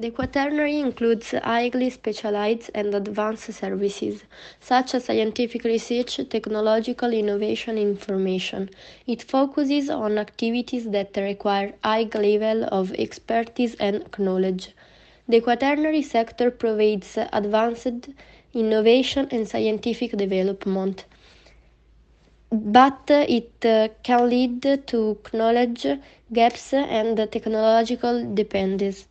The quaternary includes highly specialized and advanced services, such as scientific research, technological innovation information. It focuses on activities that require high level of expertise and knowledge. The quaternary sector provides advanced innovation and scientific development, but it uh, can lead to knowledge gaps and technological dependence.